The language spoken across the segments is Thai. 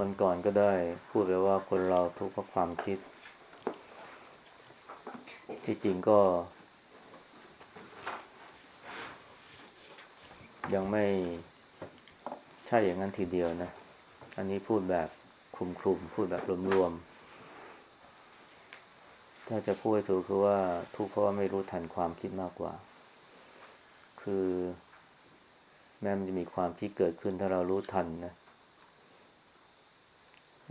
วันก่อนก็ได้พูดไปว่าคนเราทุกข์เพราะความคิด ที่จริงก็ ยังไม่ใช่อย่างนั้นทีเดียวนะ อันนี้พูดแบบคลุมคลุมพูดแบบรวมๆ ถ้าจะพูดให้ถูกคือว่าทุกข์เพราะว่าไม่รู้ทันความคิดมากกว่า คือ แม้มันจะมีความคิดเกิดขึ้นถ้าเรารู้ทันนะ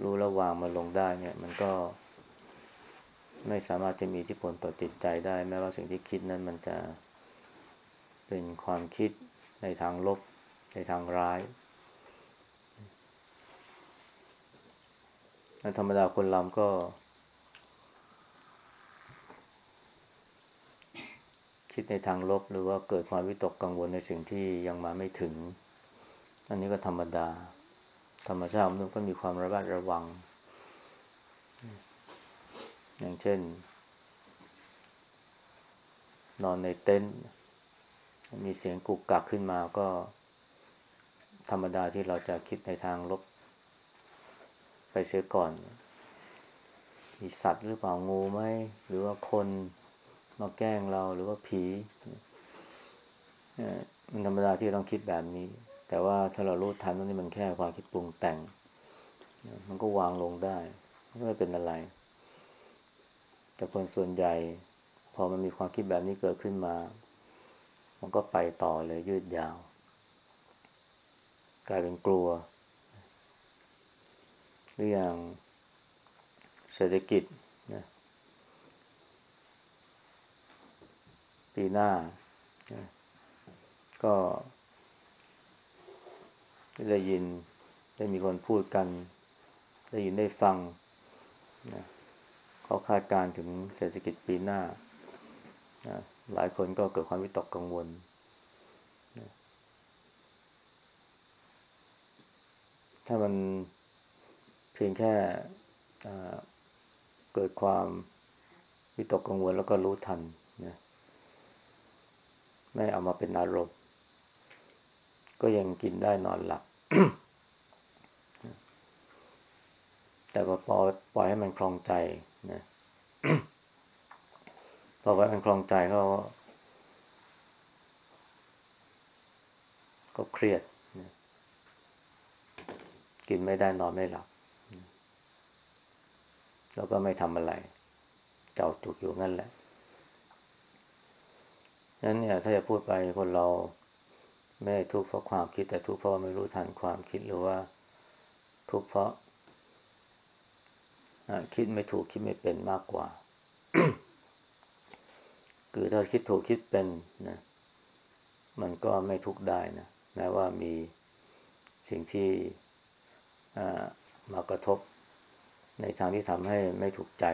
รู้แล้วางมันลงได้เนี่ย มันก็ ไม่สามารถจะมีอิทธิพลต่อจิตใจได้ แม้ว่าสิ่งที่คิดนั้นมันจะเป็นความคิดในทางลบ ในทางร้ายธรรมดาคนเราก็ คิดในทางลบหรือว่าเกิดความวิตกกังวลในสิ่งที่ยังมาไม่ถึง อันนี้ก็ธรรมดา ธรรมชาติมนุษย์ก็มีความระมัดระวัง อย่างเช่น นอนในเต็นท์มีเสียงกุกกักขึ้นมาก็ ธรรมดาที่เราจะคิดในทางลบ ไปเสียก่อน มีสัตว์หรือเปล่างูไหม หรือว่าคนมาแกล้งเราหรือว่าผีมันธรรมดาที่ต้องคิดแบบนี้ แต่ว่าถ้าเรารู้ทันว่านี่มันแค่ความคิดปรุงแต่ง มันก็วางลงได้ ไม่เป็นอะไร แต่คนส่วนใหญ่ พอมันมีความคิดแบบนี้เกิดขึ้นมา มันก็ไปต่อเลยยืดยาว กลายเป็นกลัวหรืออย่างเศรษฐกิจนะปีหน้าก็ ได้ยินได้มีคนพูดกัน ได้ยินได้ฟังนะเขาคาดการถึงเศรษฐกิจปีหน้านะหลายคนก็เกิดความวิตกกังวลนะถ้ามันเพียงแค่เกิดความวิตกกังวลแล้วก็รู้ทันนะไม่เอามาเป็นอารมณ์ก็ยังกินได้นอนหลับ แต่พอปล่อยให้มันคลองใจนะพอไว้มันคลองใจเขาก็เครียดนะกินไม่ได้นอนไม่หลับ แล้วก็ไม่ทำอะไร เจ้าจุกอยู่งั้นแหละนั้นเนี่ย ถ้าจะพูดไปคนเรา ไม่ทุกข์เพราะความคิด แต่ทุกข์เพราะไม่รู้ทันความคิดหรือว่าทุกข์เพราะคิดไม่ถูกคิดไม่เป็นมากกว่า คือถ้าคิดถูกคิดเป็นนะมันก็ไม่ทุกข์ได้นะแม้ว่ามีสิ่งที่มากระทบในทางที่ทำให้ไม่ถูกใจ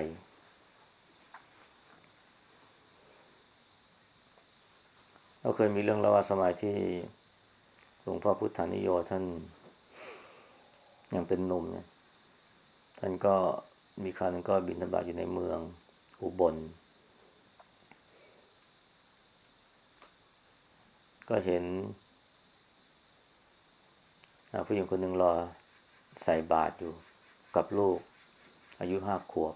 ก็เคยมีเรื่องเล่าว่าสมัยที่หลวงพ่อพุทธานิโยท่านยังเป็นหนุ่มเนี่ยท่านก็มีคราวนึงก็บินธบาตอยู่ในเมืองอุบล ก็เห็นผู้หญิงคนหนึ่งรอใส่บาตรอยู่กับลูก อายุห้าขวบ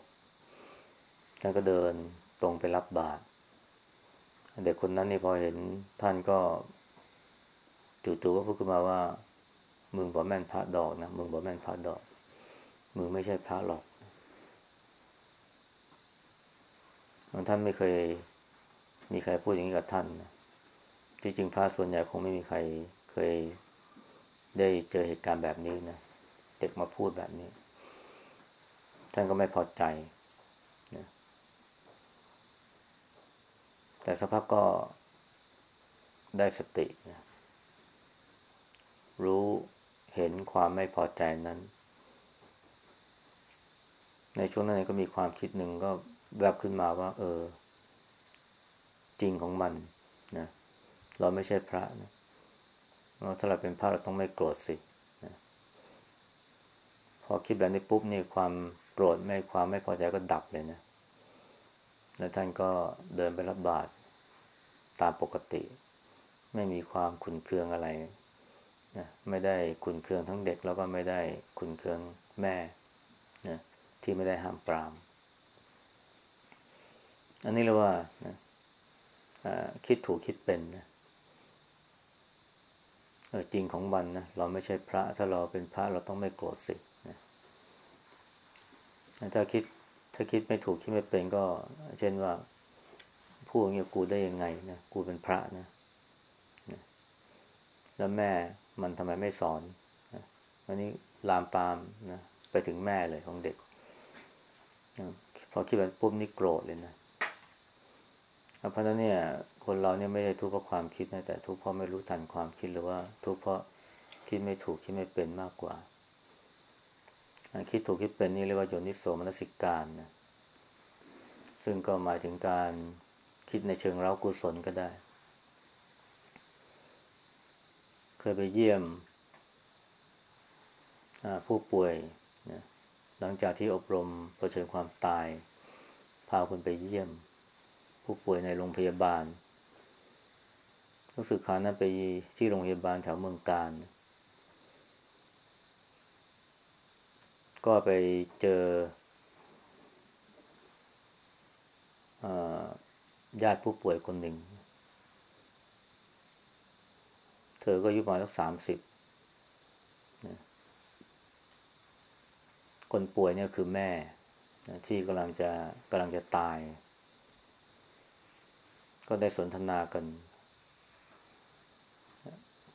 ท่านก็เดินตรงไปรับบาตร เด็กคนนั้นนี่พอเห็นท่านก็จู่ๆก็พูดขึ้นมาว่า มึงบอกแม่นพระดอกนะมึงบอกแม่นพระดอก มึงไม่ใช่พระหรอกท่านไม่เคยมีใครพูดอย่างนี้กับท่านนะที่จริงพระส่วนใหญ่คงไม่มีใครเคยได้เจอเหตุการณ์แบบนี้นะเด็กมาพูดแบบนี้ ท่านก็ไม่พอใจนะ แต่สักพักก็ได้สตินะรู้เห็นความไม่พอใจนั้น ในช่วงนั้นก็มีความคิดหนึ่งก็แวบขึ้นมาว่า เออ จริงของมันนะเราไม่ใช่พระนะถ้าเราเป็นพระเราต้องไม่โกรธสินะพอคิดแบบนี้ปุ๊บนี่ความโกรธไม่ความไม่พอใจก็ดับเลยนะ แล้วท่านก็เดินไปรับบาตรตามปกติ ไม่มีความขุนเคืองอะไรนะไม่ได้ขุนเคืองทั้งเด็กแล้วก็ไม่ได้ขุนเคืองแม่นะที่ไม่ได้ห้ามปราม อันนี้เรียกว่านะคิดถูกคิดเป็นนะออจริงของมันนะเราไม่ใช่พระ ถ้าเราเป็นพระเราต้องไม่โกรธสินะถ้าคิด ถ้าคิดไม่ถูกคิดไม่เป็นก็ เช่นว่าพูดอย่างนี้กูได้ยังไงนะกูเป็นพระนะนะแล้วแม่มันทำไมไม่สอนนะอันนี้ลามปามนะไปถึงแม่เลยของเด็กนะพอคิดแบบปุ๊บนี่โกรธเลยนะเพราะนั้นเนี่ย คนเราเนี่ยไม่ได้ทุกข์เพราะความคิดนะแต่ทุกข์เพราะไม่รู้ทันความคิดหรือว่า ทุกข์เพราะคิดไม่ถูกคิดไม่เป็นมากกว่า คิดถูกคิดเป็นนี่เรียกว่าโยนิโสมนสิการนะซึ่งก็หมายถึงการคิดในเชิงเร้ากุศลก็ได้ เคยไปเยี่ยมผู้ป่วยนะหลังจากที่อบรมเผชิญความตาย พาคุณไปเยี่ยม ผู้ป่วยในโรงพยาบาลรู้สึกขานั้นไปที่โรงพยาบาลแถวเมืองการ ก็ไปเจอญาติผู้ป่วยคนหนึ่ง เธอก็อายุประมาณสักสามสิบคนป่วยเนี่ยคือแม่ที่กำลังจะกำลังจะตาย ก็ได้สนทนากัน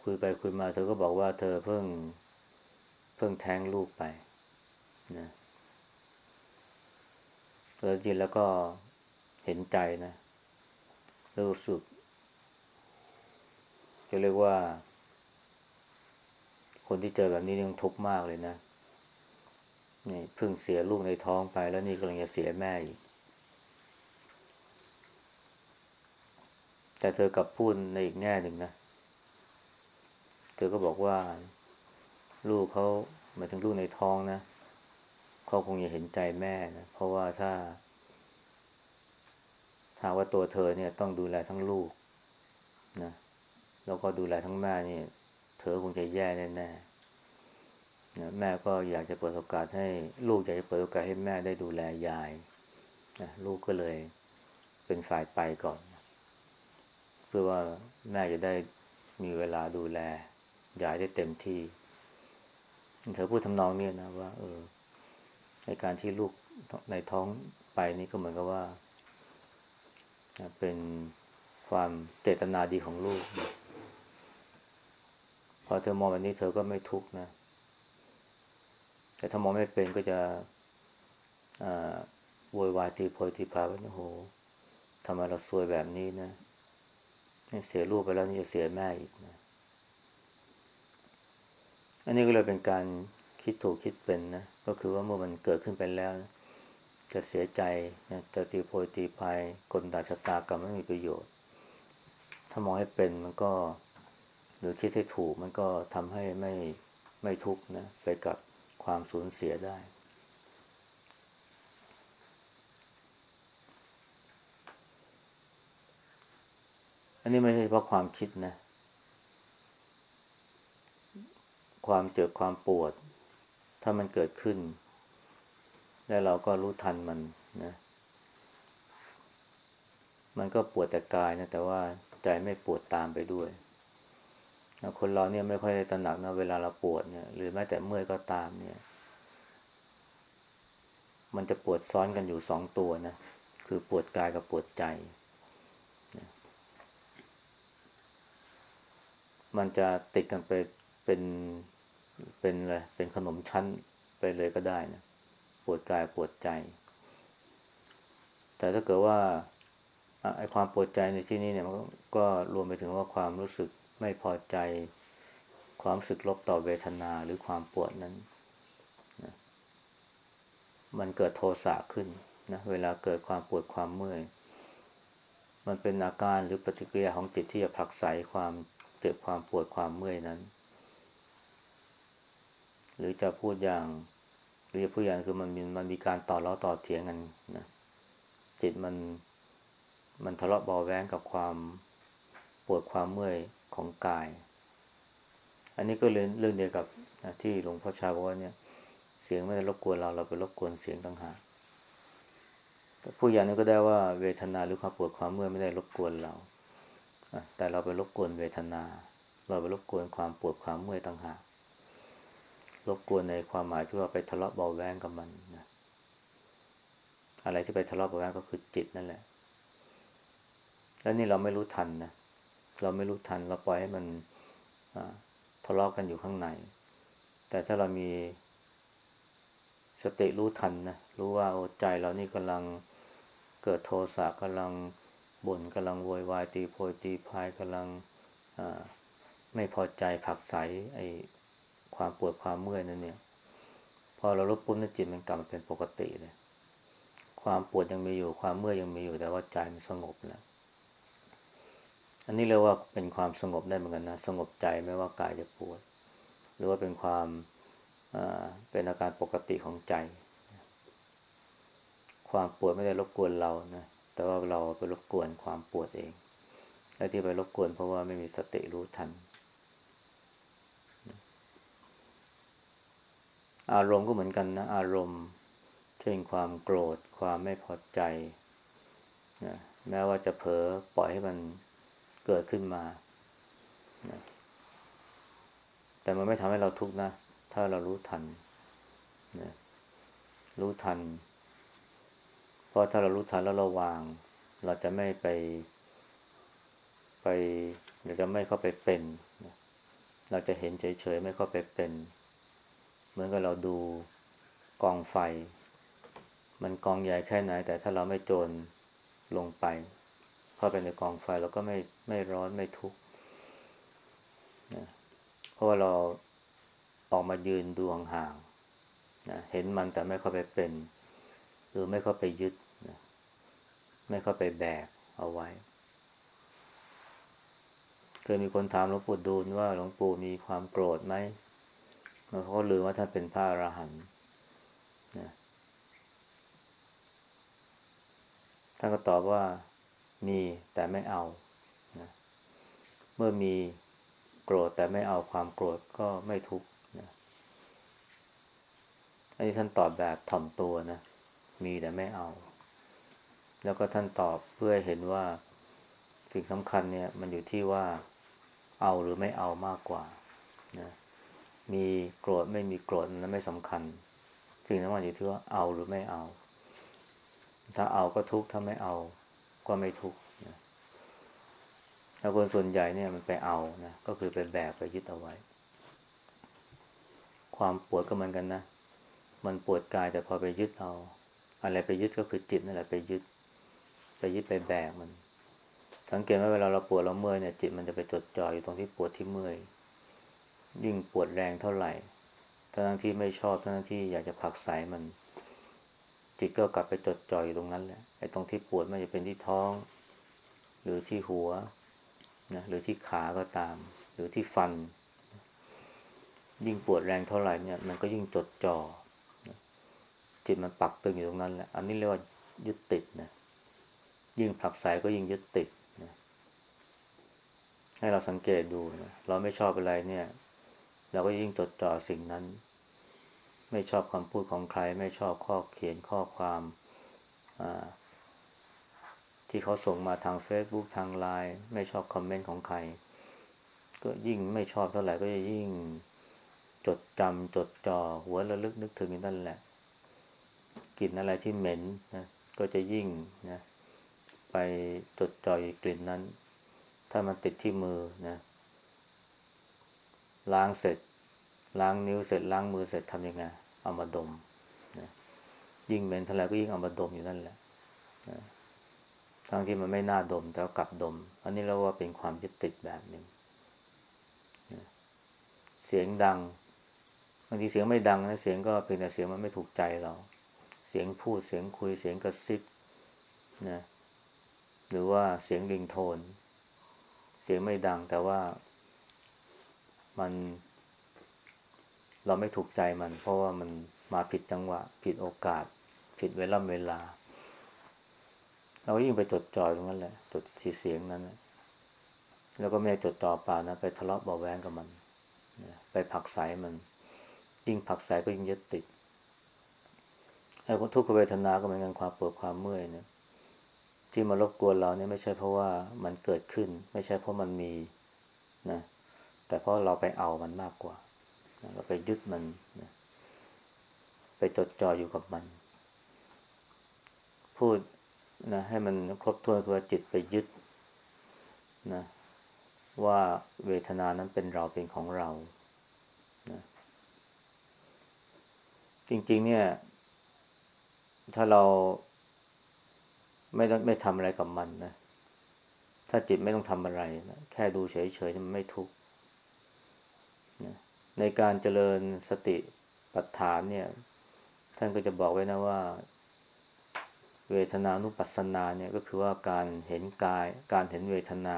คุยไปคุยมา เธอก็บอกว่าเธอเพิ่ง เพิ่งแท้งลูกไป นะแล้วจริงแล้วก็เห็นใจนะรู้สึกจะเรียกว่า คนที่เจอแบบนี้ยังทุกข์มากเลยนะนี่เพิ่งเสียลูกในท้องไป แล้วนี่กำลังจะเสียแม่อีก แต่เธอกลับพูดในอีกแง่หนึ่งนะ เธอก็บอกว่า ลูกเขาหมายถึงลูกในท้องนะเขาคงจะเห็นใจแม่นะเพราะว่าถ้าถ้าว่าตัวเธอเนี่ยต้องดูแลทั้งลูกนะแล้วก็ดูแลทั้งแม่นี่เธอคงจะแย่แน่ๆนะแม่ก็อยากจะเปิดโอกาสให้ลูกอยากจะเปิดโอกาสให้แม่ได้ดูแลยายนะลูกก็เลยเป็นฝ่ายไปก่อน เพื่อว่าแม่จะได้มีเวลาดูแลยายได้เต็มที่ เธอพูดทำนองนี้นะว่า เออ ในการที่ลูกในท้องไปนี่ก็เหมือนกับว่า เป็นความเจตนาดีของลูก พอเธอมองแบบนี้เธอก็ไม่ทุกข์นะ แต่ถ้ามองไม่เป็นก็จะโวยวายตีโพยตีพาว่าโอ้โหทำไมเราซวยแบบนี้นะเสียลูกไปแล้วนี่จะเสียแม่อีกนะอันนี้ก็เลยเป็นการคิดถูกคิดเป็นนะ ก็คือว่าเมื่อมันเกิดขึ้นไปแล้ว จะเสียใจจะตีโพยตีพายกลด่าชะตากรรมไม่มีประโยชน์ ถ้ามองให้เป็นมันก็ หรือคิดให้ถูกมันก็ทำให้ไม่ไม่ทุกข์นะไปกับความสูญเสียได้อันนี้ไม่ใช่เพราะความคิดนะ ความเจ็บความปวด ถ้ามันเกิดขึ้น แล้วเราก็รู้ทันมันนะ มันก็ปวดแต่กายนะ แต่ว่าใจไม่ปวดตามไปด้วย คนเราเนี่ยไม่ค่อยตระหนักนะเวลาเราปวดเนี่ย หรือแม้แต่เมื่อยก็ตามเนี่ย มันจะปวดซ้อนกันอยู่สองตัวนะ คือปวดกายกับปวดใจมันจะติดกันไปเป็น เป็นอะไรเป็นขนมชั้นไปเลยก็ได้นะปวดกายปวดใจ แต่ถ้าเกิดว่าไอ้ความปวดใจในที่นี้เนี่ยมันก็รวมไปถึงว่าความรู้สึกไม่พอใจ ความรู้สึกลบต่อเวทนาหรือความปวดนั้นนะมันเกิดโทสะขึ้นนะเวลาเกิดความปวดความเมื่อย มันเป็นอาการหรือปฏิกิริยาของจิตที่จะผลักไสความเจ็บความปวดความเมื่อยนั้น หรือจะพูดอย่างหรือจะพูดอย่างคือมันมีมันมีการต่อล้อต่อเถียงกันนะจิตมันมันทะเลาะเบาแวงกับความปวดความเมื่อยของกาย อันนี้ก็เรื่องเรื่องเดียวกับที่หลวงพ่อชาบอกว่าเนี่ยเสียงไม่ได้รบกวนเราเราไปรบกวนเสียงต่างหากผู้อย่างนี้ก็ได้ว่าเวทนาหรือความปวดความเมื่อยไม่ได้รบกวนเรา แต่เราไปรบกวนเวทนา เราไปรบกวนความปวดความเมื่อยต่างหาก รบกวนในความหมายที่ว่าไปทะเลาะเบาแวงกับมันนะอะไรที่ไปทะเลาะเบาแวงก็คือจิตนั่นแหละ แล้วนี่เราไม่รู้ทันนะเราไม่รู้ทันเราปล่อยให้มันทะเลาะกันอยู่ข้างใน แต่ถ้าเรามีสติรู้ทันนะรู้ว่าโอ้ใจเรานี่กำลังเกิดโทสะกำลังบ่นกำลังโวยวายตีโพยตีพายกำลังไม่พอใจผักใสไอ ความปวดความเมื่อยนั่นเนี่ย พอเราลบปุ๊บนั่นจิตมันกลับมาเป็นปกติเลย ความปวดยังมีอยู่ความเมื่อยยังมีอยู่แต่ว่าใจมันสงบแล้ว อันนี้เรียกว่าเป็นความสงบได้เหมือนกันนะสงบใจไม่ว่ากายจะปวด หรือว่าเป็นความเป็นอาการปกติของใจ ความปวดไม่ได้รบกวนเรานะแต่ว่าเราไปรบกวนความปวดเองและที่ไปรบกวนเพราะว่าไม่มีสติรู้ทัน อารมณ์ก็เหมือนกันนะ อารมณ์ เช่นความโกรธ ความไม่พอใจนะแม้ว่าจะเผลอปล่อยให้มันเกิดขึ้นมานะแต่มันไม่ทำให้เราทุกข์นะ ถ้าเรารู้ทันนะรู้ทัน เพราะถ้าเรารู้ทันแล้วเราวาง เราจะไม่ไป ไปเราจะไม่เข้าไปเป็น เราจะเห็นเฉยๆไม่เข้าไปเป็น เหมือนกับเราดูกองไฟ มันกองใหญ่แค่ไหน แต่ถ้าเราไม่โจรลงไป เข้าไปในกองไฟเราก็ไม่ไม่ร้อนไม่ทุกข์นะเพราะว่าเราออกมายืนดูห่างๆนะเห็นมันแต่ไม่เข้าไปเป็น หรือไม่เข้าไปยึดนะไม่เข้าไปแบกเอาไว้ เคยมีคนถามหลวงปู่ดูลว่าหลวงปู่มีความโกรธไหม เขาก็ลืมว่าท่านเป็นพระอรหันต์นะท่านก็ตอบว่ามีแต่ไม่เอานะเมื่อมีโกรธแต่ไม่เอาความโกรธก็ไม่ทุกข์นะอันนี้ท่านตอบแบบถ่อมตัวนะ มีแต่ไม่เอา แล้วก็ท่านตอบเพื่อเห็นว่าสิ่งสำคัญเนี่ย มันอยู่ที่ว่าเอาหรือไม่เอามากกว่านะ มีโกรธไม่มีโกรธนั้นไม่สำคัญสิ่งสำคัญอยู่ที่ว่าเอาหรือไม่เอา ถ้าเอาก็ทุกถ้าไม่เอา ก็ไม่ทุกนะแล้วคนส่วนใหญ่เนี่ยมันไปเอานะก็คือไปแบกไปยึดเอาไว้ ความปวดก็เหมือนกันนะมันปวดกายแต่พอไปยึดเอา อะไรไปยึดก็คือจิตนั่นแหละไปยึด ไปยึดไปแบกมัน สังเกตว่าเวลาเราปวดเราเมื่อยเนี่ยจิตมันจะไปจดจ่ออยู่ตรงที่ปวดที่เมื่อย ยิ่งปวดแรงเท่าไหร่ ทั้งที่ไม่ชอบทั้งที่อยากจะผักใสมัน จิตก็กลับไปจดจ่อยอยู่ตรงนั้นแหละ ไอ้ตรงที่ปวดไม่จะเป็นที่ท้อง หรือที่หัวนะหรือที่ขาก็ตาม หรือที่ฟัน ยิ่งปวดแรงเท่าไหร่เนี่ย มันก็ยิ่งจดจ่อจิตมันปักตึงอยู่ตรงนั้นแหละ อันนี้เรียกว่ายึดติดนะ ยิ่งผลักสายก็ยิ่งยึดติดนะ ให้เราสังเกตดูนะ เราไม่ชอบอะไรเนี่ย เราก็ยิ่งจดจ่อสิ่งนั้น ไม่ชอบคำพูดของใคร ไม่ชอบข้อเขียนข้อความที่เขาส่งมาทาง Facebook ทางไลน์ไม่ชอบคอมเมนต์ของใคร ก็ยิ่งไม่ชอบเท่าไหร่ก็จะยิ่งจดจำจดจ่อหัวระลึกนึกถึงนั่นแหละกลิ่นอะไรที่เหม็นนะก็จะยิ่งนะไปจดจ่อยกลิ่นนั้น ถ้ามันติดที่มือนะ ล้างเสร็จ ล้างนิ้วเสร็จล้างมือเสร็จทำยังไงเอามาดมนะยิ่งเหม็นเท่าไหร่ก็ยิ่งเอามาดมอยู่นั่นแหละนะทั้งที่มันไม่น่าดมแต่กลับดม อันนี้เราว่าเป็นความยึดติดแบบหนึ่งนะเสียงดังบางทีเสียงไม่ดังนะเสียงก็เพียงแต่เสียงมันไม่ถูกใจเรา เสียงพูดเสียงคุยเสียงกระซิบนะหรือว่าเสียงริงโทน เสียงไม่ดังแต่ว่า มัน เราไม่ถูกใจมัน เพราะว่ามันมาผิดจังหวะ ผิดโอกาส ผิดเวลาเวลา เรายิ่งไปจดจ่อยตรงนั้นแหละจดทีเสียงนั้นแล้วก็ไม่จดจ่อเปล่านะ ไปทะเลาะเบาแวงกับมันไปผักใสมัน ยิ่งผักใสก็ยิ่งยึดติดไอ้ทุกขเวทนาก็เหมือนกันความปวดความเมื่อยเนี่ยที่มารบกวนเราเนี่ยไม่ใช่เพราะว่ามันเกิดขึ้น ไม่ใช่เพราะมันมีนะ แต่เพราะเราไปเอามันมากกว่า เราไปยึดมันนะไปจดจ่ออยู่กับมัน พูดนะให้มันครบถ้วนคือจิตไปยึดนะว่าเวทนานั้นเป็นเราเป็นของเรานะจริง ๆ เนี่ย ถ้าเราไม่ไม่ทำอะไรกับมันนะ ถ้าจิตไม่ต้องทำอะไรนะแค่ดูเฉยๆมันไม่ทุกข์ ในการเจริญสติปัฏฐานเนี่ย ท่านก็จะบอกไว้นะว่า เวทนานุปัสสนาเนี่ยก็คือว่าการเห็นกาย การเห็นเวทนา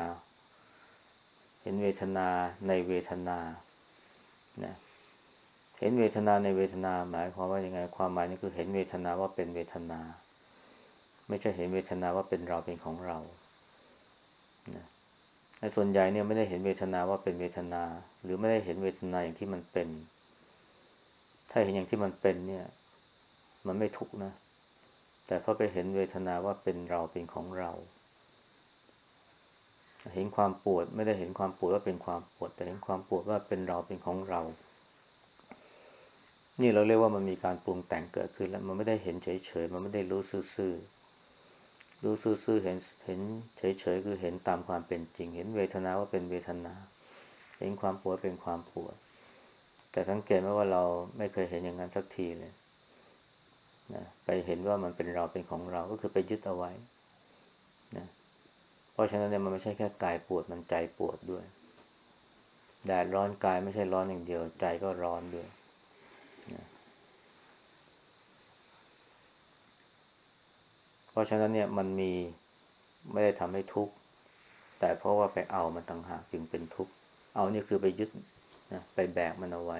เห็นเวทนาในเวทนานะเห็นเวทนาในเวทนา หมายความว่ายังไง ความหมายนี่คือเห็นเวทนาว่าเป็นเวทนา ไม่ใช่เห็นเวทนาว่าเป็นเราเป็นของเรา ส่วนใหญ่เนี่ยไม่ได้เห็นเวทนาว่าเป็นเวทนา หรือไม่ได้เห็นเวทนาอย่างที่มันเป็น ถ้าเห็นอย่างที่มันเป็นเนี่ย มันไม่ทุกข์นะ แต่พอไปเห็นเวทนาว่าเป็นเราเป็นของเรา เห็นความปวดไม่ได้เห็นความปวดว่าเป็นความปวด แต่เห็นความปวดว่าเป็นเราเป็นของเรา นี่เราเรียกว่ามันมีการปรุงแต่งเกิดขึ้นแล้ว มันไม่ได้เห็นเฉยๆมันไม่ได้รู้ซื่อๆ รู้ซื่อๆเห็นเห็นเฉยๆคือเห็นตามความเป็นจริง เห็นเวทนาว่าเป็นเวทนา เห็นความปวดเป็นความปวด แต่สังเกตไหมว่าเราไม่เคยเห็นอย่างนั้นสักทีเลยนะไปเห็นว่ามันเป็นเราเป็นของเราก็คือไปยึดเอาไว้นะเพราะฉะนั้นเนี่ยมันไม่ใช่แค่กายปวดมันใจปวดด้วยแดดร้อนกายไม่ใช่ร้อนอย่างเดียว ใจก็ร้อนด้วยนะเพ ราะฉะนั้นเนี่ยมันมีไม่ได้ทำให้ทุกข์ แต่เพราะว่าไปเอามันต่างหากจึงเป็นทุกข์ เอานี่คือไปยึดนะไปแบกมันเอาไว้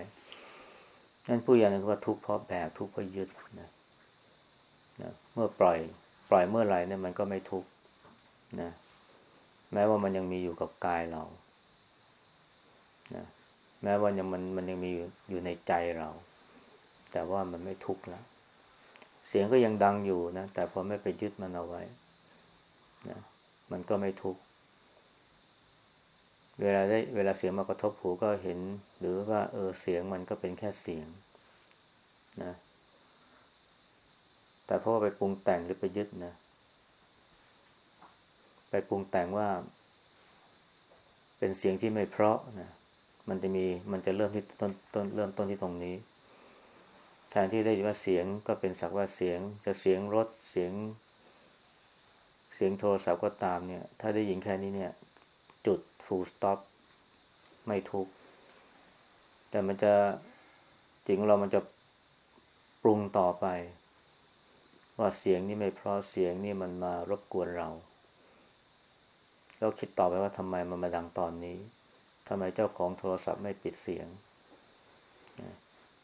นั่นผู้อย่างนึงว่าทุกข์เพราะแบกทุกข์เพราะยึดนะนะเมื่อปล่อยปล่อยเมื่อไหร่เนี่ยมันก็ไม่ทุกข์นะแม้ว่ามันยังมีอยู่กับกายเรานะแม้ว่ายังมันมันยังมีอยู่ในใจเรา แต่ว่ามันไม่ทุกข์แล้ว เสียงก็ยังดังอยู่นะ แต่พอไม่ไปยึดมันเอาไว้นะมันก็ไม่ทุกข์เวลาได้เวลาเสียงมากระทบหูก็เห็น หรือว่าเออเสียงมันก็เป็นแค่เสียงนะแต่พราะว่าไปปรุงแต่งหรือไปยึดนะ ไปปรุงแต่งว่า เป็นเสียงที่ไม่เพราะนะมันจะมีมันจะเริ่มที่ต้นต้นเริ่มต้นที่ตรงนี้ แทนที่ได้ยินว่าเสียงก็เป็นสักว่าเสียง จะเสียงรถเสียง เสียงโทรศัพท์ก็ตามเนี่ย ถ้าได้ยินแค่นี้เนี่ย จุด full stop ไม่ทุก แต่มันจะจริงเรามันจะปรุงต่อไป ว่าเสียงนี่ไม่เพราะเสียงนี่มันมารบกวนเราแล้วคิดต่อไปว่าทำไมมันมาดังตอนนี้ทำไมเจ้าของโทรศัพท์ไม่ปิดเสียง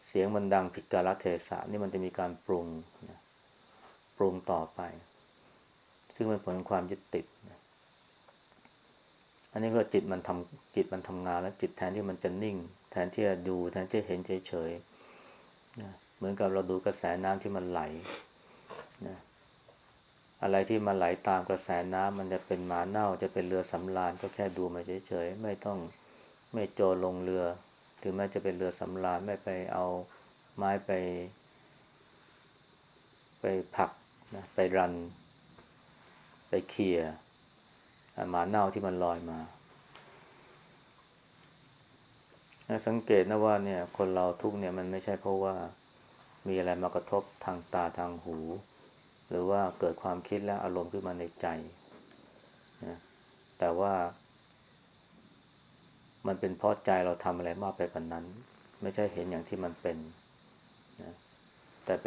เสียงมันดังผิดกาลเทศะนี่มันจะมีการปรุงนะปรุงต่อไป ซึ่งเป็นผลของความยึดติดนะอันนี้ก็จิตมันทำจิตมันทำงานแล้วจิตแทนที่มันจะนิ่ง แทนที่จะดู แทนที่จะเห็นเฉยๆนะเหมือนกับเราดูกระแสน้ำที่มันไหลนะอะไรที่มันไหลาตามกระแสน้ำมันจะเป็นหมาเน่าจะเป็นเรือสำราญก็แค่ดูมาเฉยๆไม่ต้องไม่โจลงเรือ ถึงแม้จะเป็นเรือสำราญไม่ไปเอาไม้ไป ไปผักนะไปรัน ไปเคลียหมาเน่าที่มันลอยมา สังเกตนะว่าเนี่ย คนเราทุกเนี่ยมันไม่ใช่เพราะว่ามีอะไรมากระทบทางตาทางหู หรือว่าเกิดความคิดและอารมณ์ขึ้นมาในใจนะแต่ว่า มันเป็นเพราะใจเราทำอะไรมากไปกว่านนั้น ไม่ใช่เห็นอย่างที่มันเป็นนะแต่ไป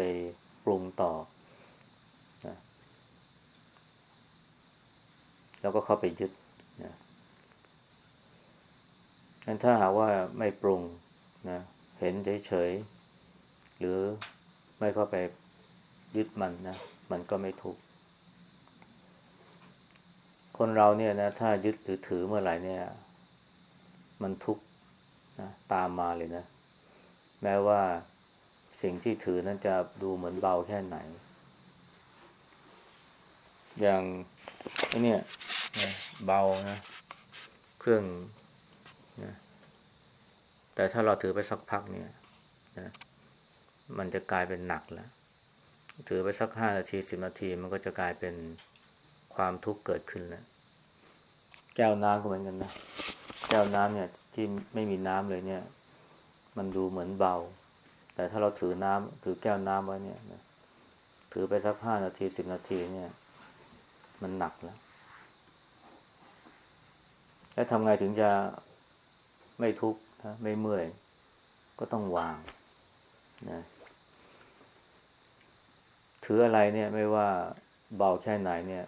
ปรุงต่อนะแล้วก็เข้าไปยึดนะงั้นถ้าหากว่าไม่ปรุงนะเห็นเฉยๆหรือไม่เข้าไปยึดมันนะมันก็ไม่ทุกข์คนเราเนี่ยนะ ถ้ายึดหรือถือเมื่อไหร่เนี่ย มันทุกข์นะตามมาเลยนะ แม้ว่าสิ่งที่ถือนั้นจะดูเหมือนเบาแค่ไหน อย่างไอ้นี่นะเบานะ เครื่องนะแต่ถ้าเราถือไปสักพักเนี่ยนะมันจะกลายเป็นหนักแล้ว ถือไปสักห้านาทีสิบนาทีมันก็จะกลายเป็นความทุกข์เกิดขึ้นแล้ว แก้วน้ำก็เหมือนกันนะ แก้วน้ำเนี่ยที่ไม่มีน้ำเลยเนี่ย มันดูเหมือนเบา แต่ถ้าเราถือน้ำถือแก้วน้ำไว้เนี่ยถือไปสักห้านาทีสิบนาทีเนี่ย มันหนักแล้ว แล้วทำไงถึงจะไม่ทุกข์นะไม่เมื่อย ก็ต้องวางนะถืออะไรเนี่ยไม่ว่าเบาแค่ไหนเนี่ย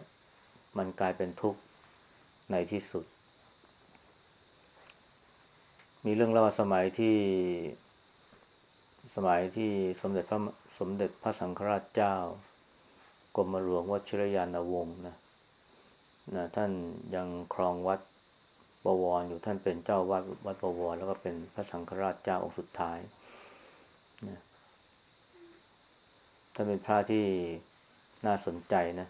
มันกลายเป็นทุกข์ในที่สุด มีเรื่องเล่าวสมัยที่สมัยที่สมเด็จพระสมเด็จพระสังฆราชเจ้ากรมหลวงวชิรยานวงศ์นะนะท่านยังครองวัดบวรอยู่ท่านเป็นเจ้าวัดวัดบวร แล้วก็เป็นพระสังฆราชเจ้าองค์สุดท้ายนะท่านเป็นพระที่น่าสนใจนะ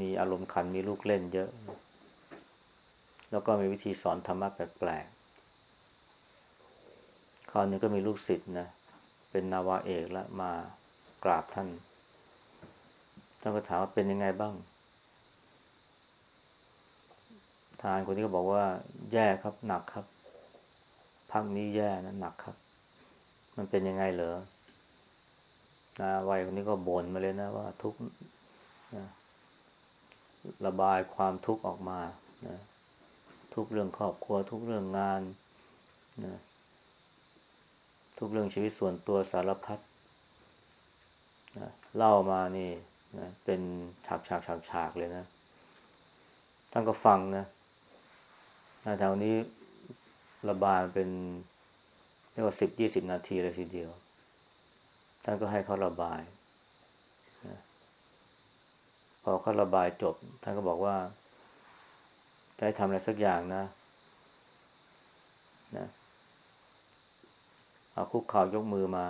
มีอารมณ์ขันมีลูกเล่นเยอะ แล้วก็มีวิธีสอนธรรมะแปลกๆคราวนี้ก็มีลูกศิษย์นะ เป็นนาวาเอกแล้วมากราบท่าน ท่านก็ถามว่าเป็นยังไงบ้าง ทานคนนี้ก็บอกว่า แย่ครับ หนักครับพักนี้แย่นะหนักครับ มันเป็นยังไงเหรอนะวัยคนนี้ก็บ่นมาเลยนะว่าทุกนะระบายความทุกข์ออกมานะ ทุกเรื่องครอบครัว ทุกเรื่องงานนะทุกเรื่องชีวิตส่วนตัวสารพัดนะเล่ามานี่นะเป็นฉากฉากฉากฉากเลยนะท่านก็ฟังนะนะแถวนี้ระบายเป็นเรียกว่าสิบยี่สิบนาทีเลยทีเดียว ท่านก็ให้เขาระบายนะพอเขาระบายจบ ท่านก็บอกว่า จะให้ทำอะไรสักอย่างนะนะเอาคุกเข่ายกมือมา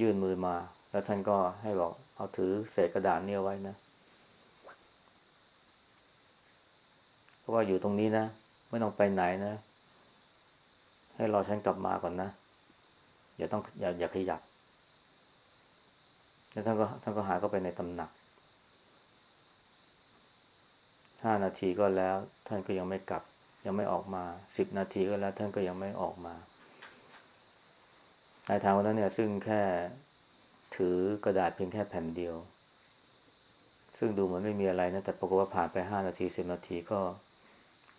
ยื่นมือมา แล้วท่านก็ให้บอก เอาถือเศษกระดาษเนี่ยไว้นะเพราะว่าอยู่ตรงนี้นะไม่ต้องไปไหนนะ ให้รอฉันกลับมาก่อนนะอย่าต้องอย่าอย่าขยับแล้วท่านก็ท่านก็หายเข้าไปในตำหนัก ห้านาทีก็แล้ว ท่านก็ยังไม่กลับ ยังไม่ออกมาสิบนาทีก็แล้ว ท่านก็ยังไม่ออกมานายทางคนนั้นเนี่ยซึ่งแค่ถือกระดาษเพียงแค่แผ่นเดียว ซึ่งดูเหมือนไม่มีอะไรนะแต่ปรากฏว่าผ่านไปห้านาทีสิบนาทีก็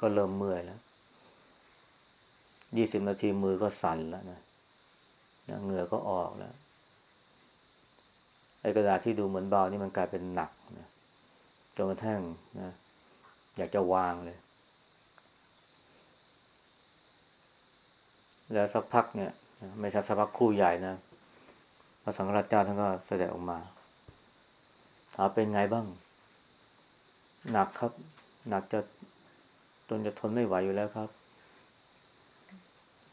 ก็เริ่มเมื่อยแล้วยี่สิบนาทีมือก็สั่นแล้วนะเหงื่อก็ออกแล้วไอ้กระดาษที่ดูเหมือนเบานี่มันกลายเป็นหนักนะจนกระทั่งนะ อยากจะวางเลย แล้วสักพักเนี่ย ไม่ใช่สักพักครู่ใหญ่นะพระสังฆราชเจ้าท่านก็เสด็จออกมาถามเป็นไงบ้าง หนักครับ หนักจะจนจะทนไม่ไหวอยู่แล้วครับ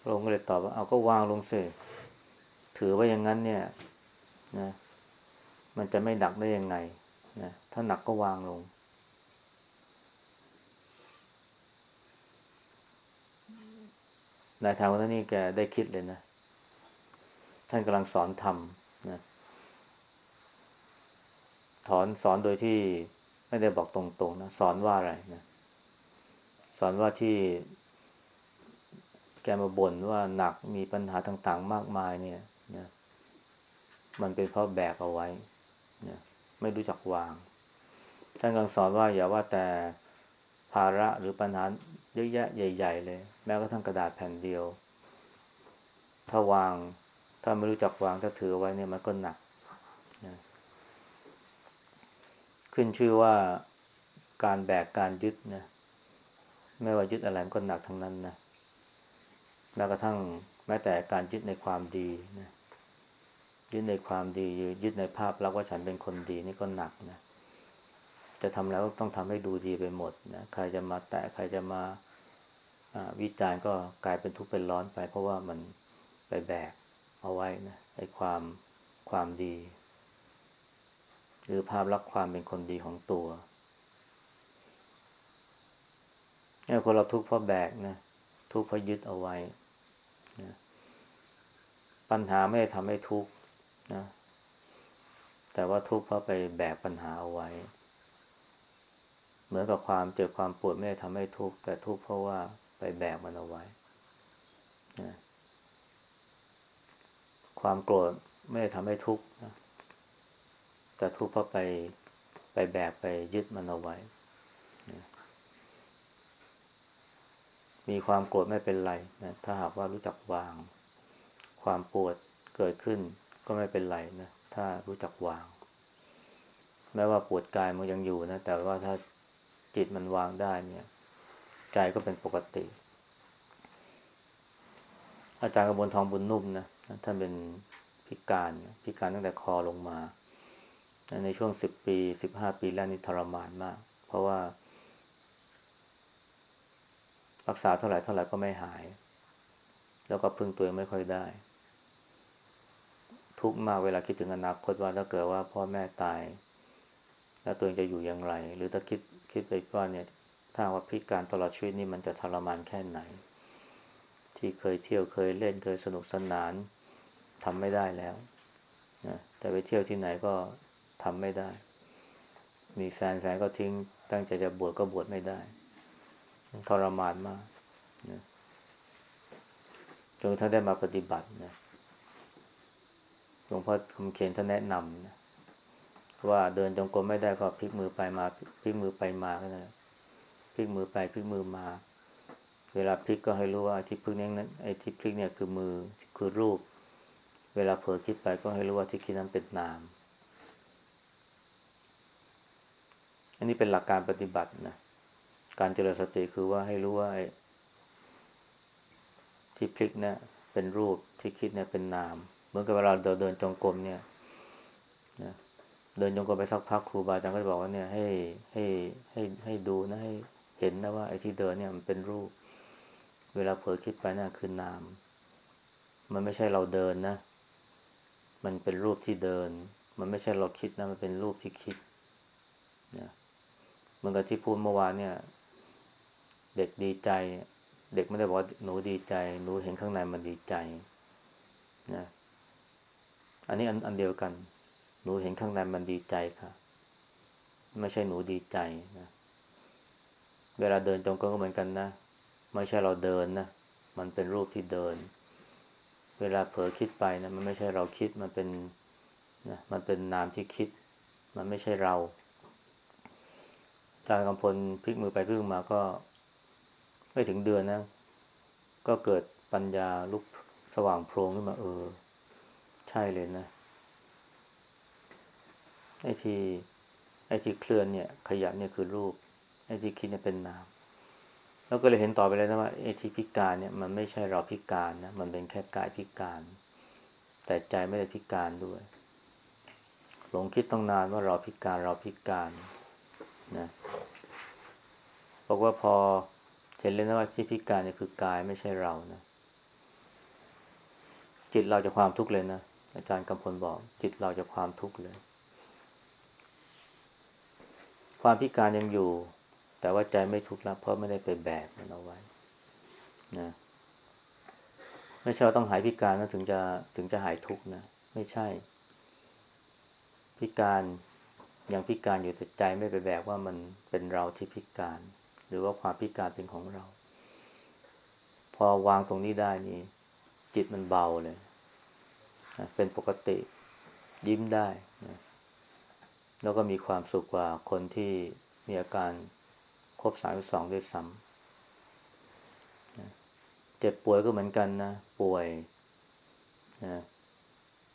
พระองค์ก็เลยตอบว่าเอาก็วางลงเสถือว่าอย่างนั้นเนี่ยนะมันจะไม่หนักได้ยังไงนะถ้าหนักก็วางลง นายทางคนนั้นนี่แกได้คิดเลยนะ ท่านกำลังสอนธรรมนะถอนสอนโดยที่ไม่ได้บอกตรงๆนะสอนว่าอะไรนะสอนว่าที่แกมาบ่นว่าหนักมีปัญหาต่าง ๆ มากมายเนี่ยนะมันเป็นเพราะแบกเอาไว้นะไม่รู้จักวาง ท่านกำลังสอนว่าอย่าว่าแต่ภาระหรือปัญหา เยอะแยะใหญ่ ๆ เลย แม้กระทั่งกระดาษแผ่นเดียว ถ้าวางถ้าไม่รู้จักวางถ้าถือไว้เนี่ยมันก็หนักนะขึ้นชื่อว่าการแบกการยึดนะไม่ว่ายึดอะไรมันก็หนักทั้งนั้นนะแม้กระทั่งแม้แต่การยึดในความดีนะยึดในความดียึดในภาพลักษณ์ว่าฉันเป็นคนดีนี่ก็หนักนะ จะทำแล้วก็ต้องทำให้ดูดีไปหมดนะใครจะมาแตะใครจะมาวิจารณ์ก็กลายเป็นทุกข์เป็นร้อนไป เพราะว่ามันไปแบกเอาไว้นะไอ้ความความดี หรือภาพลักษณ์ความเป็นคนดีของตัวเนี่ยพอเราทุกข์เพราะแบกนะทุกข์เพราะยึดเอาไว้นะปัญหาไม่ได้ทำให้ทุกข์นะแต่ว่าทุกข์เพราะไปแบกปัญหาเอาไว้ มือนกับความเจ็บความปวดไม่ได้ทำให้ทุกข์แต่ทุกข์เพราะว่าไปแบกมันเอาไว้นะความโกรธไม่ได้ทำให้ทุกข์นะแต่ทุกข์เพราะไปไปแบกไปยึดมันเอาไว้นะมีความโกรธไม่เป็นไรนะถ้าหากว่ารู้จักวาง ความปวดเกิดขึ้นก็ไม่เป็นไรนะถ้ารู้จักวางแม้ว่าปวดกายมันยังอยู่นะ แต่ว่าถ้า จิตมันวางได้เนี่ยใจก็เป็นปกติ อาจารย์กระบวนทองบุญนุ่มนะท่านเป็นพิการพิการตั้งแต่คอลงมา ในช่วงสิบปีสิบห้าปีแรกนี่ทรมานมาก เพราะว่า รักษาเท่าไหร่เท่าไหร่ก็ไม่หาย แล้วก็พึ่งตัวไม่ค่อยได้ ทุกมากเวลาคิดถึงอนาคตว่าถ้าเกิดว่าพ่อแม่ตาย แล้วตัวเองจะอยู่อย่างไร หรือถ้าคิด คิดไปว่าเนี่ยถ้าว่าพิการตลอดชีวิตนี่มันจะทรมานแค่ไหน ที่เคยเที่ยวเคยเล่นเคยสนุกสนานทำไม่ได้แล้วนะแต่ไปเที่ยวที่ไหนก็ทำไม่ได้ มีแฟนแฟนก็ทิ้ง ตั้งใจจะบวชก็บวชไม่ได้ทรมานมากนะจนท่านได้มาปฏิบัตินะหลวงพ่อคำเขียนท่านแนะนำนะ ว่าเดินจงกรมไม่ได้ก็พลิกมือไปมาพลิกมือไปมาก็ได้พลิกมือไปพลิกมือมา เวลาพลิกก็ให้รู้ว่าที่พลิกนี้นั้นไอ้ที่พลิกเนี่ยคือมือคือรูป เวลาเผลอคิดไปก็ให้รู้ว่าที่คิดนั้นเป็นนาม อันนี้เป็นหลักการปฏิบัตินะการเจริญสติคือว่าให้รู้ว่าที่พลิกเนี่ยเป็นรูปที่คิดเนี่ยเป็นนาม เหมือนกับเวลาเราเดินจงกรมเนี่ยนะ เดินจงกรมไปสักพักครูบาอาจารย์ก็จะบอกว่าเนี่ยให้ให้ให้ให้ดูนะให้เห็นนะว่าไอ้ที่เดินเนี่ยมันเป็นรูป เวลาเผลอคิดไปนั่นคือนาม มันไม่ใช่เราเดินนะ มันเป็นรูปที่เดิน มันไม่ใช่เราคิดนะมันเป็นรูปที่คิดนะเหมือนกับที่พูดเมื่อวานเนี่ย เด็กดีใจ เด็กไม่ได้บอกหนูดีใจ หนูเห็นข้างในมันดีใจนะอันนี้อันอันเดียวกัน หนูเห็นข้างในมันดีใจค่ะ ไม่ใช่หนูดีใจนะเวลาเดินจงกรมก็เหมือนกันนะ ไม่ใช่เราเดินนะ มันเป็นรูปที่เดิน เวลาเผลอคิดไปนะ มันไม่ใช่เราคิดมันเป็นนะมันเป็นนามที่คิด มันไม่ใช่เราจารย์กำพลพลิกมือไปพลิกมาก็ ไม่ถึงเดือนนะ ก็เกิดปัญญาลุกสว่างโพลงขึ้นมาเออ ใช่เลยนะ ไอ้ที่ไอ้ที่เคลื่อนเนี่ย ขยับเนี่ยคือรูป ไอ้ที่คิดเนี่ยเป็นนามแล้วก็เลยเห็นต่อไปเลยนะว่าไอ้ที่พิการเนี่ยมันไม่ใช่เราพิการนะมันเป็นแค่กายพิการ แต่ใจไม่ได้พิการด้วย หลงคิดต้องนานว่าเราพิการเราพิการนะบอกว่าพอเห็นเลยนะว่าที่พิการเนี่ยคือกายไม่ใช่เรานะจิตเราจะความทุกข์เลยนะอาจารย์กำพลบอก จิตเราจะความทุกข์เลย ความพิการยังอยู่ แต่ว่าใจไม่ทุกข์แล้วเพราะไม่ได้ไปแบกมันเอาไว้นะไม่ใช่ต้องหายพิการนะถึงจะถึงจะหายทุกข์นะไม่ใช่ พิการยังพิการอยู่แต่ใจไม่ไปแบกว่ามันเป็นเราที่พิการ หรือว่าความพิการเป็นของเรา พอวางตรงนี้ได้นี่ จิตมันเบาเลย เป็นปกติยิ้มได้นะ แล้วก็มีความสุขกว่าคนที่มีอาการครบสามสองด้วยซ้ำเจ็บป่วยก็เหมือนกันนะ ป่วยนะ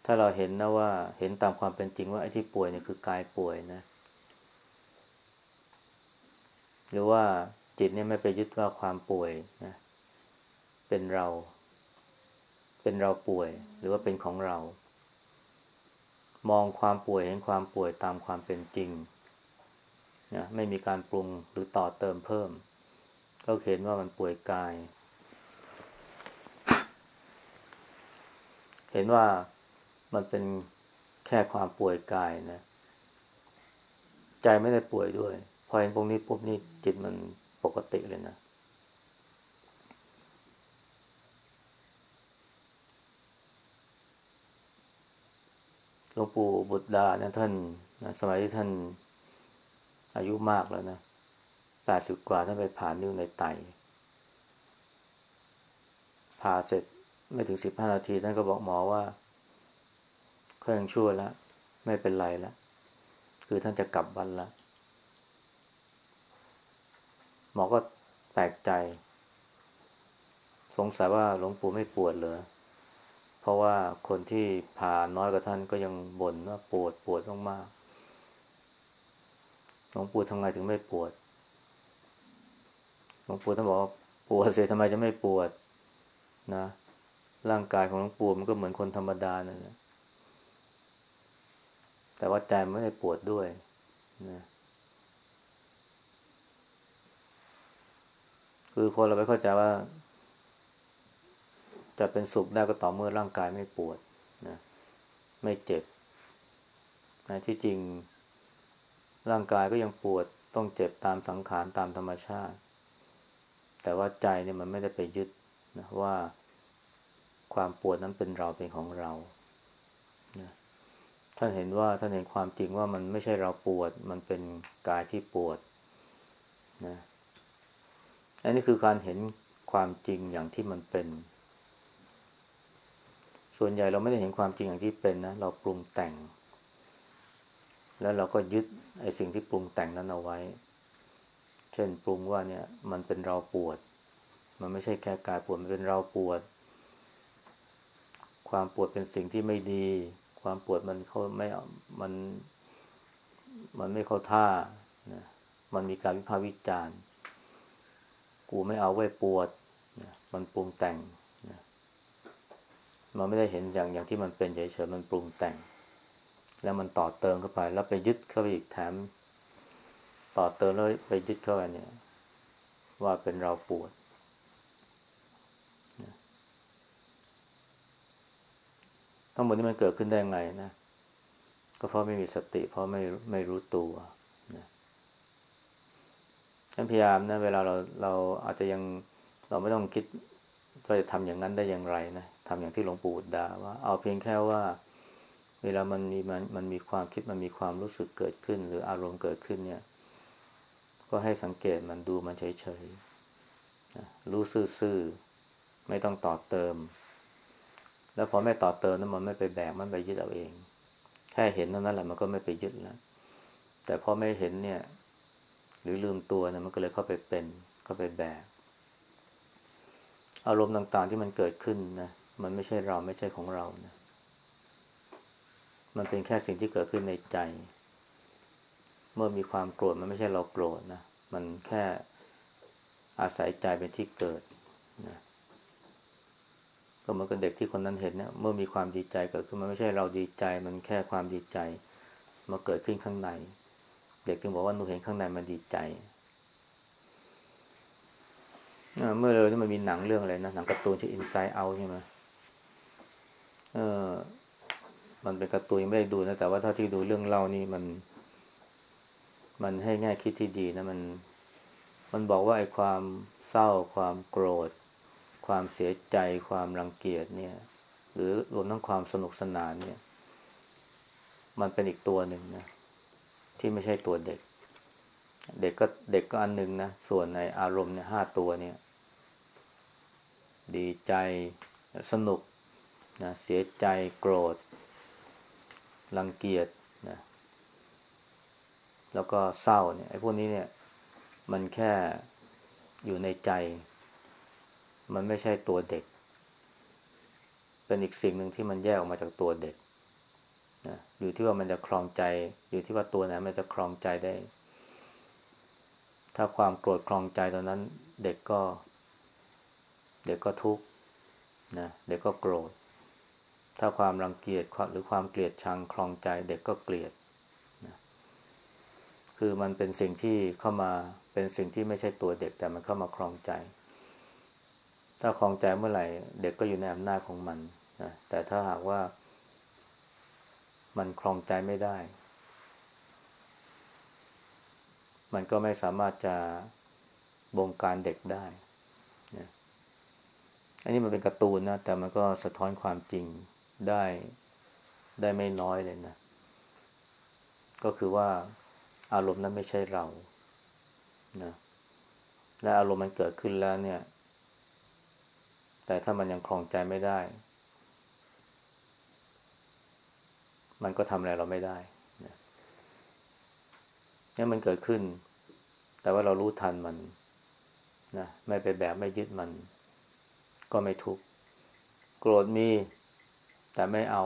ถ้าเราเห็นนะว่าเห็นตามความเป็นจริงว่าไอ้ที่ป่วยเนี่ยคือกายป่วยนะ หรือว่าจิตเนี่ยไม่ไปยึดว่าความป่วยนะเป็นเรา เป็นเราป่วย หรือว่าเป็นของเรา มองความป่วยเห็นความป่วยตามความเป็นจริงนะไม่มีการปรุงหรือต่อเติมเพิ่ม ก็เห็นว่ามันป่วยกาย เห็นว่ามันเป็นแค่ความป่วยกายนะใจไม่ได้ป่วยด้วย พอเห็นพวกนี้ปุ๊บนี่จิตมันปกติเลยนะ ลวงปู่บุตรดาเนี่ยท่านนะสมัยที่ท่านอายุมากแล้วนะแปดสิบกว่าท่านไปผ่านนิ้วในไตผ่าเสร็จไม่ถึงสิบห้านาที ท่านก็บอกหมอว่าเขายังชั่วแล้วไม่เป็นไรแล้วคือท่านจะกลับวันแล้วหมอก็แปลกใจ สงสัยว่าหลวงปู่ไม่ปวดเลยเพ ราะว่าคนที่ผ่าน้อยกว่าท่านก็ยังบ่นว่าปวดปวดมากๆหลวงปู่ทำไงถึงไม่ปวดหลวงปู่ท่านบอกว่าปวดเสียทำไมจะไม่ปวดนะ ร่างกายของหลวงปู่มันก็เหมือนคนธรรมดานั่นแหละแต่ว่าใจไม่ได้ปวดด้วยนะคือคนเราไปเข้าใจว่า จะเป็นสุขได้ก็ต่อเมื่อร่างกายไม่ปวดนะไม่เจ็บนะที่จริง ร่างกายก็ยังปวดต้องเจ็บตามสังขารตามธรรมชาติ แต่ว่าใจเนี่ยมันไม่ได้ไปยึดนะว่าความปวดนั้นเป็นเราเป็นของเรานะท่านเห็นว่าท่านเห็นความจริงว่ามันไม่ใช่เราปวด มันเป็นกายที่ปวดนะอันนี้คือการเห็นความจริงอย่างที่มันเป็น ส่วนใหญ่เราไม่ได้เห็นความจริงอย่างที่เป็นนะเราปรุงแต่ง แล้วเราก็ยึดไอ้สิ่งที่ปรุงแต่งนั้นเอาไว้ เช่นปรุงว่าเนี่ยมันเป็นเราปวด มันไม่ใช่แค่กายปวดมันเป็นเราปวด ความปวดเป็นสิ่งที่ไม่ดี ความปวดมันเขาไม่มันมันไม่เข้าท่านะมันมีการวิพากษ์วิจารณ์ กูไม่เอาไว้ปวดนะมันปรุงแต่ง มันไม่ได้เห็นอย่างอย่างที่มันเป็นเฉยๆมันปรุงแต่ง แล้วมันต่อเติมเข้าไปแล้วไปยึดเข้าไปอีกแถมต่อเติมแล้วไปยึดเข้าไปเนี่ย ว่าเป็นเราปวดทั้งหมดนี้มันเกิดขึ้นได้ไงนะก็เพราะไม่มีสติ เพราะไม่ไม่รู้ตัวนะฉันพยายามนะเวลาเราเราอาจจะยังเราไม่ต้องคิดว่าจะทำอย่างนั้นได้อย่างไรนะ ทำอย่างที่หลวงปู่ดาว่า เอาเพียงแค่ว่า เวลามันมีมันมันมีความคิดมันมีความรู้สึกเกิดขึ้น หรืออารมณ์เกิดขึ้นเนี่ย ก็ให้สังเกตมันดูมันเฉยๆรู้ซื่อๆไม่ต้องต่อเติม แล้วพอไม่ต่อเติมนั้นมันไม่ไปแบกมันไปยึดเอาเอง แค่เห็นเท่านั้นแหละมันก็ไม่ไปยึดแล้วแต่พอไม่เห็นเนี่ย หรือลืมตัวเนี่ยมันก็เลยเข้าไปเป็นเข้าไปแบกอารมณ์ต่างๆที่มันเกิดขึ้นนะ มันไม่ใช่เราไม่ใช่ของเรานะ มันเป็นแค่สิ่งที่เกิดขึ้นในใจ เมื่อมีความโกรธมันไม่ใช่เราโกรธนะ มันแค่อาศัยใจเป็นที่เกิดนะก็เหมือนกับเด็กที่คนนั้นเห็นเนี่ยเมื่อมีความดีใจเกิดขึ้นมันไม่ใช่เราดีใจ มันแค่ความดีใจมาเกิดขึ้นข้างใน เด็กจึงบอกว่าหนูเห็นข้างในมันดีใจเมื่อเลยที่มันมีหนังเรื่องอะไรนะหนังการ์ตูนชื่อ Inside Out ใช่ไหม เออมันเป็นการ์ตูนยังไม่ได้ดูนะ แต่ว่าเท่าที่ดูเรื่องเล่านี่มัน มันให้ง่ายคิดที่ดีนะ มัน มันบอกว่าไอ้ความเศร้า ความโกรธ ความเสียใจ ความรังเกียจเนี่ย หรือรวมทั้งความสนุกสนานเนี่ย มันเป็นอีกตัวหนึ่งนะ ที่ไม่ใช่ตัวเด็ก เด็กก็เด็กก็อันหนึ่งนะ ส่วนในอารมณ์เนี่ยห้าตัวเนี่ย ดีใจสนุก นะเสียใจโกรธ รังเกียจนะแล้วก็เศร้าเนี่ยไอ้พวกนี้เนี่ย มันแค่อยู่ในใจ มันไม่ใช่ตัวเด็ก เป็นอีกสิ่งหนึ่งที่มันแยกออกมาจากตัวเด็กนะอยู่ที่ว่ามันจะคลองใจ อยู่ที่ว่าตัวไหนมันจะคลองใจได้ ถ้าความโกรธคลองใจตอนนั้น เด็กก็ เด็กก็ทุกข์นะเด็กก็โกรธ ถ้าความรังเกียจหรือความเกลียดชังคลองใจเด็กก็เกลียดนะคือมันเป็นสิ่งที่เข้ามาเป็นสิ่งที่ไม่ใช่ตัวเด็กแต่มันเข้ามาครองใจ ถ้าครองใจเมื่อไหร่ เด็กก็อยู่ในอำนาจของมันนะแต่ถ้าหากว่า มันครองใจไม่ได้ มันก็ไม่สามารถจะบงการเด็กได้นะอันนี้มันเป็นการ์ตูนนะ แต่มันก็สะท้อนความจริง ได้ได้ไม่น้อยเลยนะ ก็คือว่าอารมณ์นั้นไม่ใช่เรานะและอารมณ์มันเกิดขึ้นแล้วเนี่ย แต่ถ้ามันยังคลองใจไม่ได้ มันก็ทำอะไรเราไม่ได้นะนี่มันเกิดขึ้น แต่ว่าเรารู้ทันมันนะไม่ไปแบบไม่ยึดมัน ก็ไม่ทุกข์โกรธมี แต่ไม่เอา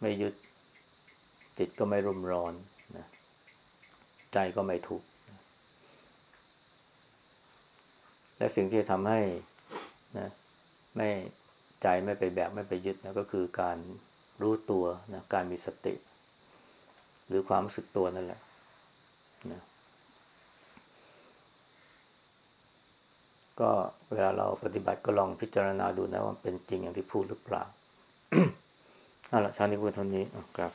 ไม่ยึด จิตก็ไม่รุ่มร้อนนะใจก็ไม่ทุกข์และสิ่งที่ทำให้นะไม่ใจไม่ไปแบบไม่ไปยึดนะก็คือการรู้ตัวนะการมีสติ หรือความรู้สึกตัวนั่นแหละนะก็เวลาเราปฏิบัติก็ลองพิจารณาดูนะว่าเป็นจริงอย่างที่พูดหรือเปล่า เอาละช้านี้พูดเท่านี้กลับ